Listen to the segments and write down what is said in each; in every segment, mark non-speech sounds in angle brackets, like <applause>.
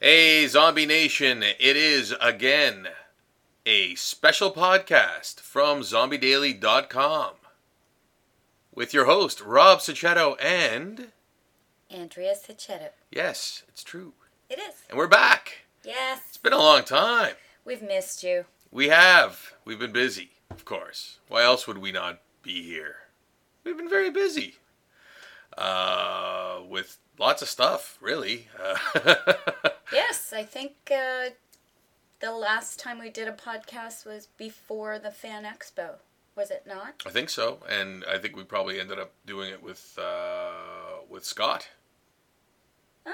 Hey, Zombie Nation, it is again a special podcast from ZombieDaily.com with your host, Rob Sacchetto, and. Andrea Sacchetto. Yes, it's true. It is. And we're back. Yes. It's been a long time. We've missed you. We have. We've been busy, of course. Why else would we not be here? We've been very busy. Uh, with lots of stuff, really. Uh, <laughs> yes, I think uh, the last time we did a podcast was before the Fan Expo. Was it not? I think so, and I think we probably ended up doing it with uh, with Scott. Um.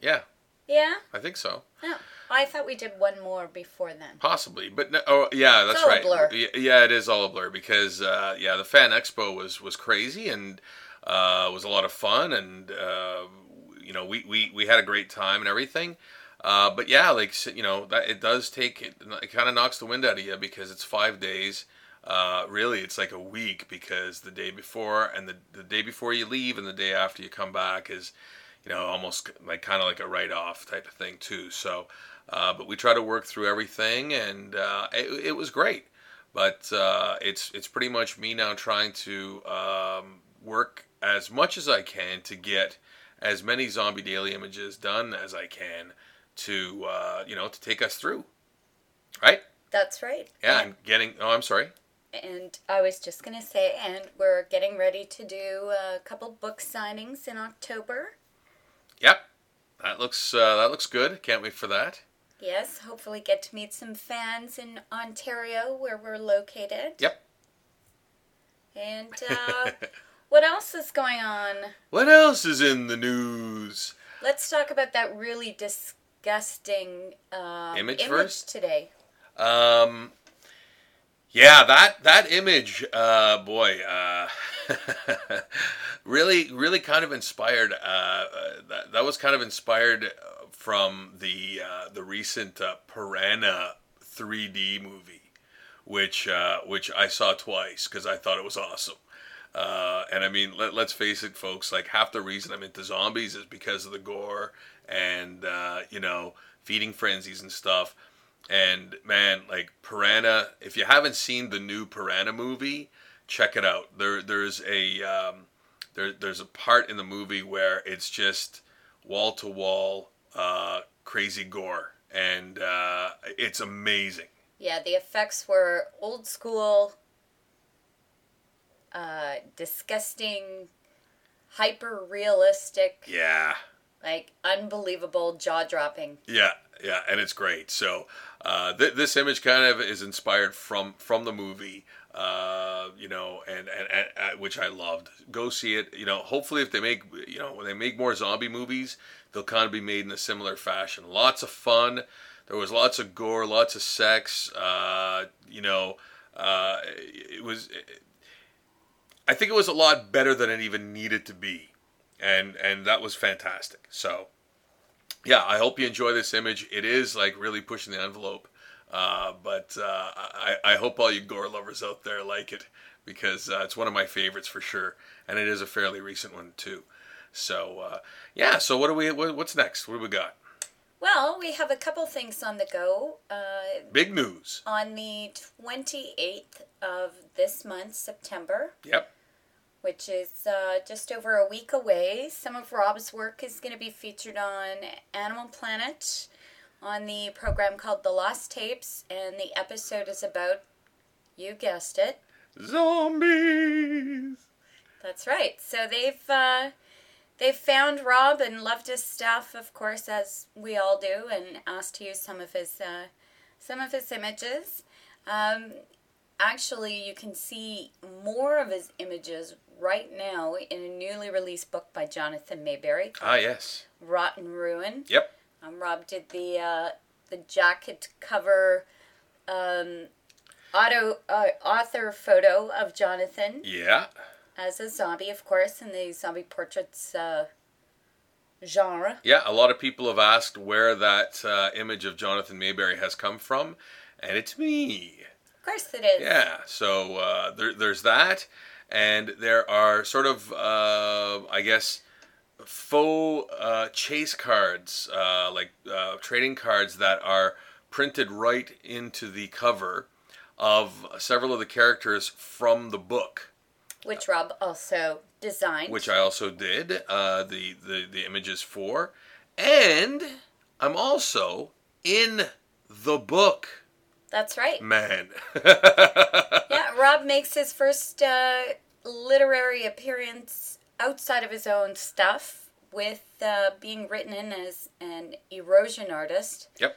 Yeah, Yeah. I think so. No. I thought we did one more before then. Possibly, but no, oh yeah, that's all a right. blur. Yeah, it is all a blur because uh, yeah, the fan expo was was crazy and uh, was a lot of fun and uh, you know we, we we had a great time and everything. Uh, but yeah, like you know that it does take it, it kind of knocks the wind out of you because it's five days. Uh, really, it's like a week because the day before and the the day before you leave and the day after you come back is you know, almost like kind of like a write off type of thing too. So, uh, but we try to work through everything, and uh, it, it was great. But it's it's pretty much me now trying to um, work as much as I can to get as many zombie daily images done as I can to uh, you know to take us through. Right? That's right. Yeah, And, I'm getting. Oh, I'm sorry. and I was just going to say, and we're getting ready to do a couple book signings in October. Yep, that looks uh, that looks good. Can't wait for that. Yes, hopefully get to meet some fans in Ontario where we're located. Yep. And uh, <laughs> what else is going on? what else is in the news? Let's talk about that really disgusting um, Image first? today. Um, yeah, that that image, uh, boy, uh, <laughs> really, really kind of inspired. Uh, uh, that that was kind of inspired from the uh, the recent uh, Piranha 3D movie, which uh, which I saw twice because I thought it was awesome. Uh, and I mean, let, let's face it, folks. Like half the reason I'm into zombies is because of the gore and uh, you know feeding frenzies and stuff. And man, like Piranha, if you haven't seen the new Piranha movie, check it out. There, there's a um, there, there's a part in the movie where it's just wall to wall crazy gore, and uh, it's amazing. Yeah, the effects were old school, uh, disgusting, hyper realistic, Yeah, like unbelievable, jaw dropping. Yeah, yeah, and it's great. So uh, th- this image kind of is inspired from from the movie, uh, you know, and, and, and uh, which I loved. Go see it. You know, hopefully if they make you know when they make more zombie movies, they'll kind of be made in a similar fashion. Lots of fun. There was lots of gore, lots of sex. Uh, you know, uh, it was. I think it was a lot better than it even needed to be, and and that was fantastic. So yeah, I hope you enjoy this image. It is like really pushing the envelope, uh, but uh, I, I hope all you gore lovers out there like it because uh, it's one of my favorites for sure, and it is a fairly recent one too. So uh, yeah, so what do we? What's next? What do we got? Well, we have a couple things on the go. Uh, Big news. on the 28th of this month, September, Yep. Which is uh, just over a week away. Some of Rob's work is going to be featured on Animal Planet on the program called The Lost Tapes, and the episode is about, you guessed it, Zombies. that's right. So they've uh, they've found Rob and loved his stuff, of course, as we all do, and asked to use some of his uh, some of his images. Um, actually, you can see more of his images right now in a newly released book by Jonathan Maberry, Ah yes. Rot & Ruin. Yep. Um, Rob did the uh, the jacket cover um, auto uh, author photo of Jonathan Yeah. as a zombie, of course, in the zombie portraits uh, genre. Yeah, a lot of people have asked where that uh, image of Jonathan Maberry has come from, and it's me. Of course, it is. Yeah, so uh, there, there's that, and there are sort of, uh, I guess, faux uh, chase cards, uh, like uh, trading cards that are printed right into the cover of several of the characters from the book, which Rob also designed. which I also did uh, the, the the images for, and I'm also in the book. That's right. Man. <laughs> Yeah, makes his first uh, literary appearance outside of his own stuff with uh, being written in as an erosion artist. Yep.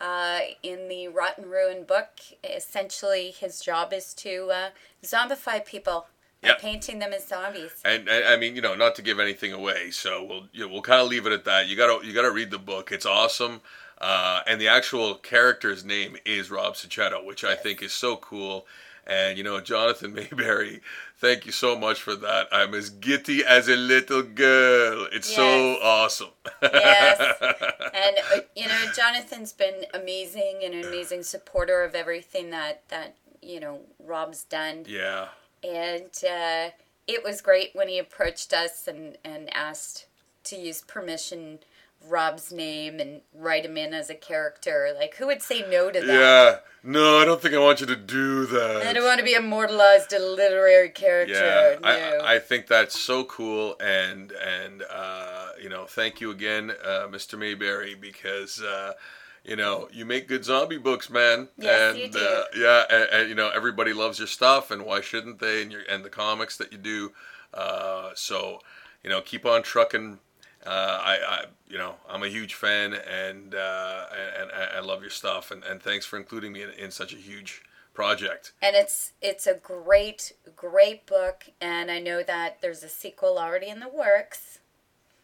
Uh, in the Rot & Ruin book, essentially his job is to uh, zombify people by Yep. painting them as zombies. And, and I mean, you know, not to give anything away, so we'll you know, we'll kind of leave it at that. You gotta you gotta read the book. It's awesome, uh, and the actual character's name is Rob Sacchetto, which I think is so cool. And you know, Jonathan <laughs> Maberry, thank you so much for that. I'm as giddy as a little girl. It's so awesome. Yes. <laughs> And uh, you know, Jonathan's been amazing and an amazing supporter of everything that that you know Rob's done. yeah. and uh, it was great when he approached us and, and asked to use permission Rob's name and write him in as a character. Like, who would say no to that? Yeah. No, I don't think I want you to do that. I don't want to be immortalized as a literary character. Yeah, no. I, I think that's so cool, and and uh, you know, thank you again, uh, Mr. Maberry, because uh, you know you make good zombie books, man. Yes, and you do. Uh, yeah, and, and you know everybody loves your stuff, and why shouldn't they? And your and the comics that you do. Uh, so you know, keep on trucking. Uh, I, I, you know, I'm a huge fan, and uh, and, and I love your stuff, and, and thanks for including me in, in such a huge project. and it's it's a great great book, and I know that there's a sequel already in the works.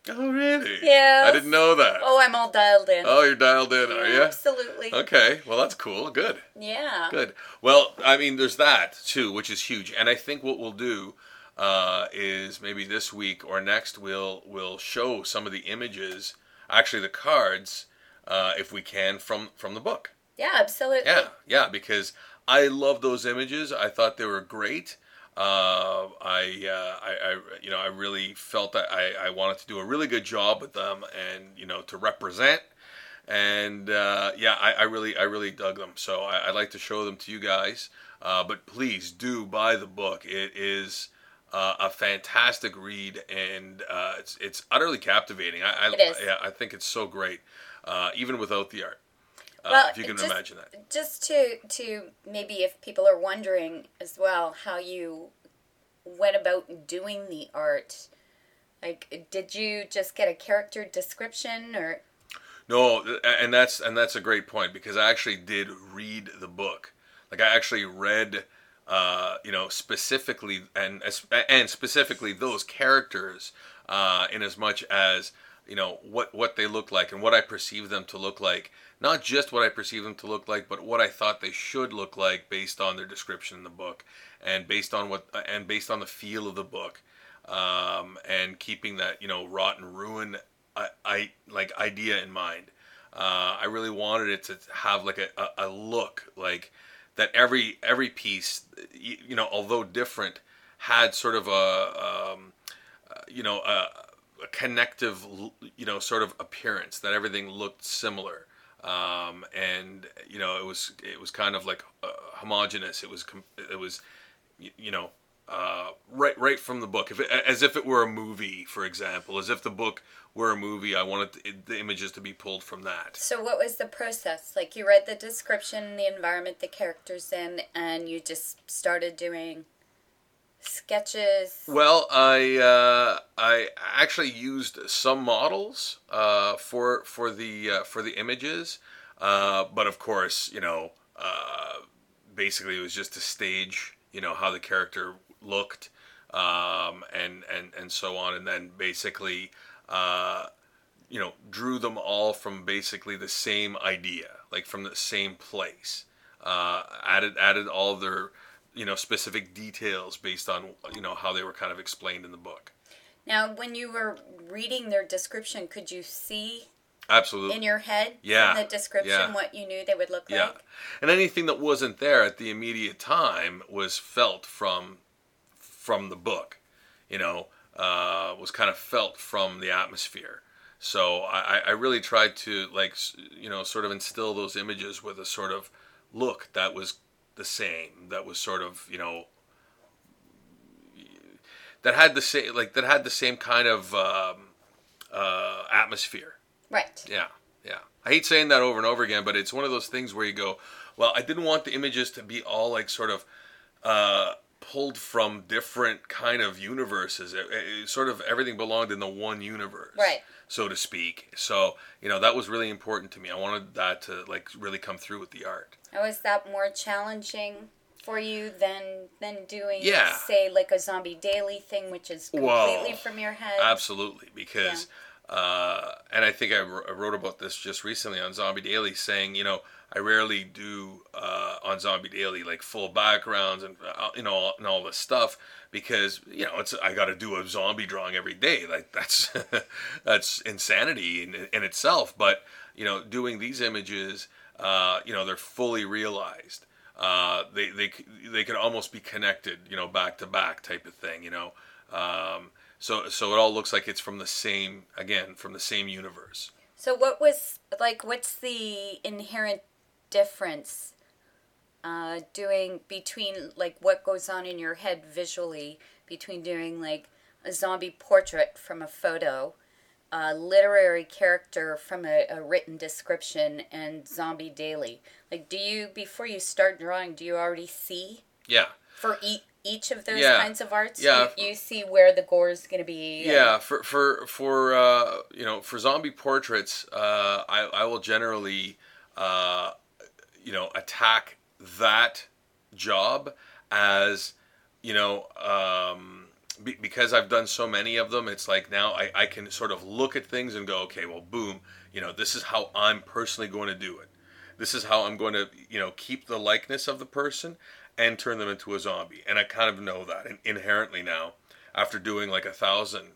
Oh, really? Yeah. I didn't know that. Oh, I'm all dialed in. Oh, you're dialed in, are you? Absolutely. Okay, well that's cool. Good, Yeah. good. Well, I mean, there's that too, which is huge. And I think what we'll do uh, is maybe this week or next we'll we'll show some of the images, actually the cards, uh, if we can from from the book. Yeah, absolutely. Yeah, yeah, because I love those images. I thought they were great. Uh, I, uh, I, I, you know, I really felt that I, I wanted to do a really good job with them, and you know, to represent. And uh, yeah, I, I really, I really dug them. So I, I'd like to show them to you guys. Uh, but please do buy the book. It is uh, a fantastic read, and uh, it's it's utterly captivating. I, I, It is. Yeah, I think it's so great, uh, even without the art. Uh, Well, if you can just- imagine that. just to to maybe if people are wondering as well how you went about doing the art like did you just get a character description or No, and that's and that's a great point because I actually did read the book. Like I actually read, uh, you know, specifically and and specifically those characters, uh, in as much as you know what what they look like and what I perceive them to look like. Not just what I perceive them to look like, but what I thought they should look like based on their description in the book, and based on what and based on the feel of the book, um, and keeping that you know Rot & Ruin I, I like idea in mind. Uh, I really wanted it to have like a, a, a look like that every every piece, you, know, although different, had sort of a um, uh, you know a, a connective you know sort of appearance that everything looked similar. Um, and you know it was it was kind of like uh, homogenous. It was it was you know uh, right right from the book, if it, as if it were a movie, for example, as if the book were a movie. I wanted the, the images to be pulled from that. so what was the process like you read the description the environment the characters in and you just started doing sketches Well, I uh, I actually used some models uh, for for the uh, for the images, uh, but of course, you know, uh, basically it was just to stage, you know, how the character looked, um, and and and so on, and then basically, uh, you know, drew them all from basically the same idea, like from the same place. Uh, added added all their you know specific details based on you know how they were kind of explained in the book. now when you were reading their description could you see Absolutely. in your head Yeah, in the description yeah. what you knew they would look yeah. like And anything that wasn't there at the immediate time was felt from from the book. You know, uh, was kind of felt from the atmosphere. So I, I really tried to like you know sort of instill those images with a sort of look that was the same, that was sort of you know that had the same like that had the same kind of um, uh, atmosphere. Right. Yeah, yeah. I hate saying that over and over again, but it's one of those things where you go, well, I didn't want the images to be all like sort of uh, pulled from different kind of universes. It, it, sort of everything belonged in the one universe, right? So to speak. So you know that was really important to me. I wanted that to like really come through with the art. Was that more challenging for you than than doing yeah. say like a zombie daily thing which is completely from your head absolutely because yeah. Uh, and i think I wrote about this just recently on zombie daily saying you know i rarely do uh, on zombie daily like full backgrounds and uh, you know and all this stuff because you know it's i got to do a zombie drawing every day. Like that's <laughs> that's insanity in, in itself. But you know doing these images uh, you know they're fully realized. Uh, they they they can almost be connected, you know, back to back type of thing, you know. Um, so so it all looks like it's from the same again from the same universe. So what was like? What's the inherent difference uh, doing between like what goes on in your head visually between doing like a zombie portrait from a photo a literary character from a, a, written description and zombie daily like do you before you start drawing do you already see yeah for each each of those yeah. kinds of arts yeah you, you see where the gore is going to be yeah for for for uh you know for zombie portraits uh i i will generally uh you know attack that job as you know um be, because I've done so many of them, it's like now I, I can sort of look at things and go, okay, well, boom, you know, this is how I'm personally going to do it. This is how I'm going to, you know, keep the likeness of the person and turn them into a zombie. And I kind of know that inherently now after doing like a thousand,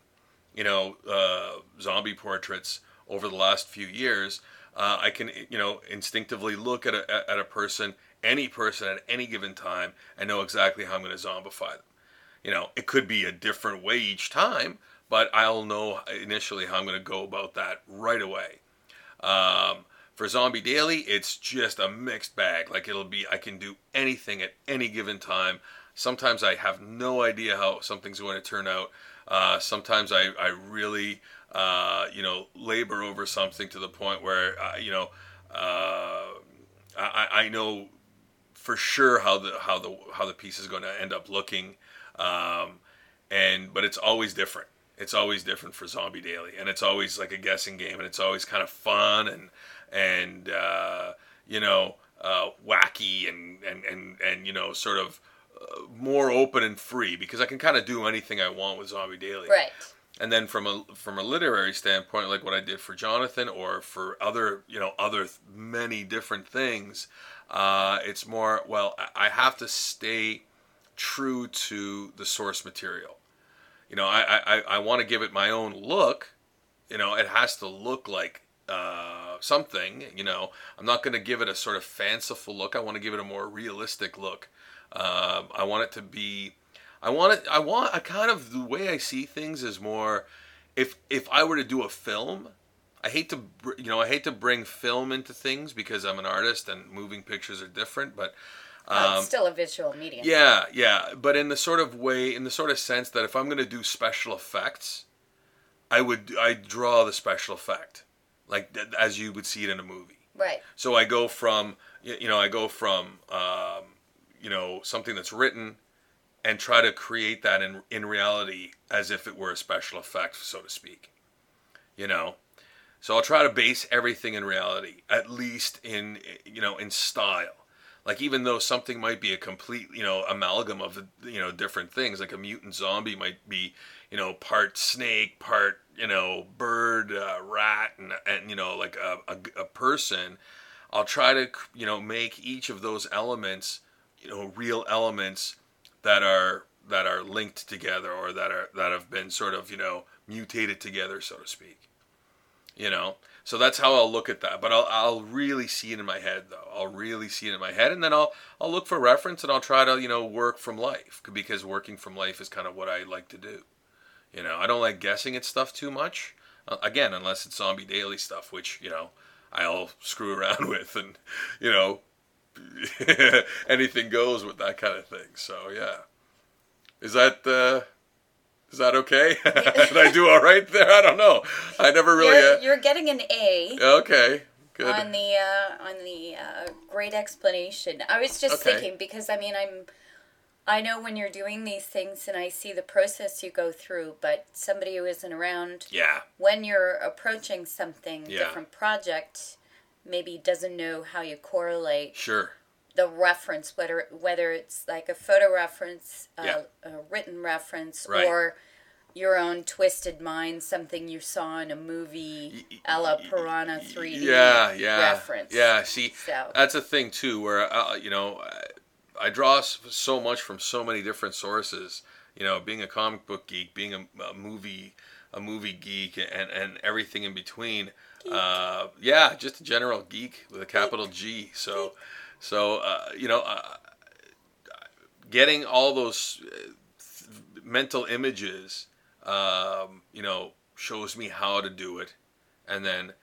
you know, uh, zombie portraits over the last few years. Uh, I can, you know, instinctively look at a, at a person, any person at any given time, and know exactly how I'm going to zombify them you know, it could be a different way each time, but I'll know initially how I'm going to go about that right away. Um, for Zombie Daily, it's just a mixed bag. Like it'll be, I can do anything at any given time. Sometimes I have no idea how something's going to turn out. Uh, sometimes I, I really, uh, you know, labor over something to the point where, uh, you know, uh, I, I know for sure how the how the how the piece is going to end up looking um, and but it's always different. It's always different for Zombie Daily, and it's always like a guessing game, and it's always kind of fun and and uh, you know uh, wacky and and and and you know sort of uh, more open and free because I can kind of do anything I want with Zombie Daily. Right. And then from a from a literary standpoint, like what I did for Jonathan or for other you know other many different things, uh, it's more well I have to stay true to the source material. You know, I, I, I want to give it my own look. You know, it has to look like uh, something. You know, I'm not going to give it a sort of fanciful look. I want to give it a more realistic look. Uh, I want it to be. I want it. I want. I kind of the way I see things is more. If if I were to do a film, I hate to you know I hate to bring film into things because I'm an artist and moving pictures are different, but um, it's still a visual medium. Yeah, yeah, but in the sort of way, in the sort of sense that if I'm going to do special effects, I would I draw the special effect, like as you would see it in a movie. Right. So I go from you know I go from um, you know something that's written, and try to create that in in reality as if it were a special effect, so to speak. You know. So I'll try to base everything in reality, at least in you know in style like even though something might be a complete you know amalgam of you know different things like a mutant zombie might be you know part snake part you know bird uh, rat and and you know like a, a, a person i'll try to you know make each of those elements you know real elements that are that are linked together or that are that have been sort of you know mutated together so to speak. You know so that's how I'll look at that. But I'll, I'll really see it in my head, though. I'll really see it in my head, and then I'll I'll look for reference, and I'll try to you know work from life because working from life is kind of what I like to do. You know, I don't like guessing at stuff too much. Uh, again, unless it's zombie daily stuff, which you know I'll screw around <laughs> with, and you know <laughs> anything goes with that kind of thing. So yeah, is that uh, is that okay? <laughs> Did I do all right there? I don't know. I never really. You're, uh, you're getting an A okay, good. on the uh, on the uh, great explanation. I was just Okay. thinking because I mean I'm I know when you're doing these things and I see the process you go through, but somebody who isn't around yeah, when you're approaching something Yeah. different project maybe doesn't know how you correlate sure. The reference whether whether it's like a photo reference a, Yeah. a written reference Right. or your own twisted mind something you saw in a movie a la piranha 3d Yeah, yeah, reference yeah. See, So- that's a thing too, where uh, you know, I, I draw so much from so many different sources. You know, being a comic book geek, being a, a movie, a movie geek, and and everything in between. Uh, yeah, just a general geek with a capital G. So, so uh, you know, uh, getting all those uh, th- mental images, um, you know, shows me how to do it, and then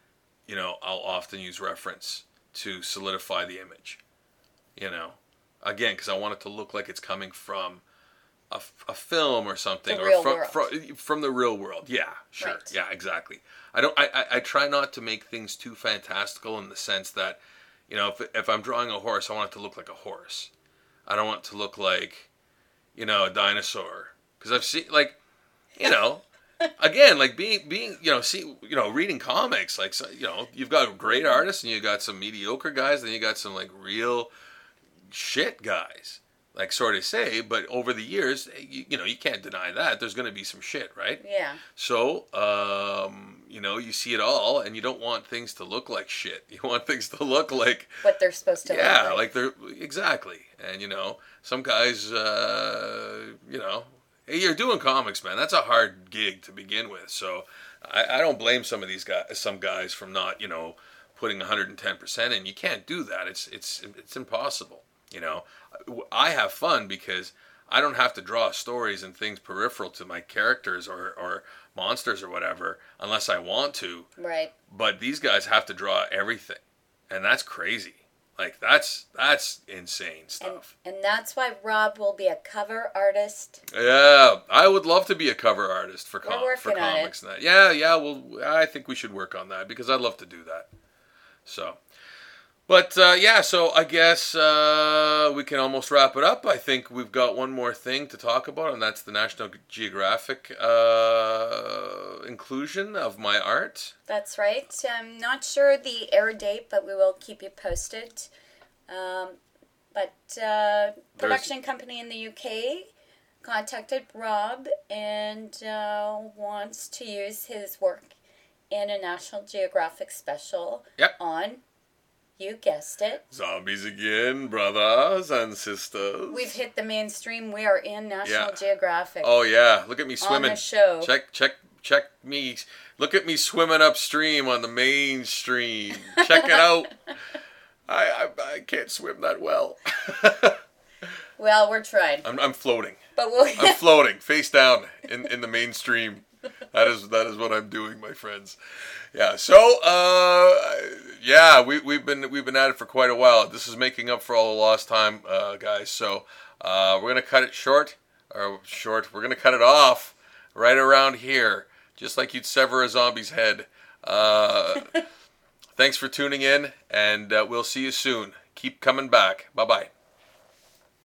you know, I'll often use reference to solidify the image. You know, again, because I want it to look like it's coming from a, f- a film or something, The or from, from from the real world. Yeah, sure. Right. Yeah, exactly. I don't. I, I I try not to make things too fantastical in the sense that, you know, if if I'm drawing a horse, I want it to look like a horse. I don't want it to look like, you know, a dinosaur. Because I've seen like, you know <laughs> again, like being being you know see you know reading comics like so, you know you've got great artists and you got some mediocre guys, then you got some like real shit guys. Like sort of say, but over the years, you, you know, you can't deny that there's going to be some shit, right? yeah So, um, you know, you see it all, and you don't want things to look like shit. <laughs> You want things to look like what they're supposed to yeah, look like they're exactly. And you know, some guys, uh, you know, hey, you're doing comics, man. That's a hard gig to begin with. So I, I don't blame some of these guys, some guys, from not, you know, putting 110 percent in. You can't do that. It's it's it's impossible. You know, I have fun because I don't have to draw stories and things peripheral to my characters or or monsters or whatever unless I want to. Right. But these guys have to draw everything. And that's crazy. Like that's that's insane and, stuff. and that's why rob will be a cover artist. Yeah. I would love to be a cover artist for, com- for comics and that yeah yeah well i think we should work on that because i'd love to do that. So but uh, yeah so i guess uh, we can almost wrap it up i think we've got one more thing to talk about and that's the national geographic uh, inclusion of my art That's right. I'm not sure the air date, but we will keep you posted. Um, but uh, production company in the UK contacted Rob and uh, wants to use his work in a National Geographic special Yep. on, you guessed it, Zombies again, brothers and sisters. we've hit the mainstream. We are in National Yeah. Geographic Oh yeah, look at me on swimming. the show. Check, check, check me. Look at me swimming upstream on the mainstream. <laughs> Check it out. I, I I can't swim that well. <laughs> Well, we're trying, I'm I'm floating. but we'll. I'm <laughs> floating face down in in the mainstream. That is that is what I'm doing, my friends. Yeah. So uh, yeah, we we've been we've been at it for quite a while. This is making up for all the lost time, uh, guys. So uh, we're gonna cut it short, or short. We're gonna cut it off right around here, just like you'd sever a zombie's head. Uh, <laughs> thanks for tuning in, and uh, we'll see you soon. Keep coming back. Bye bye.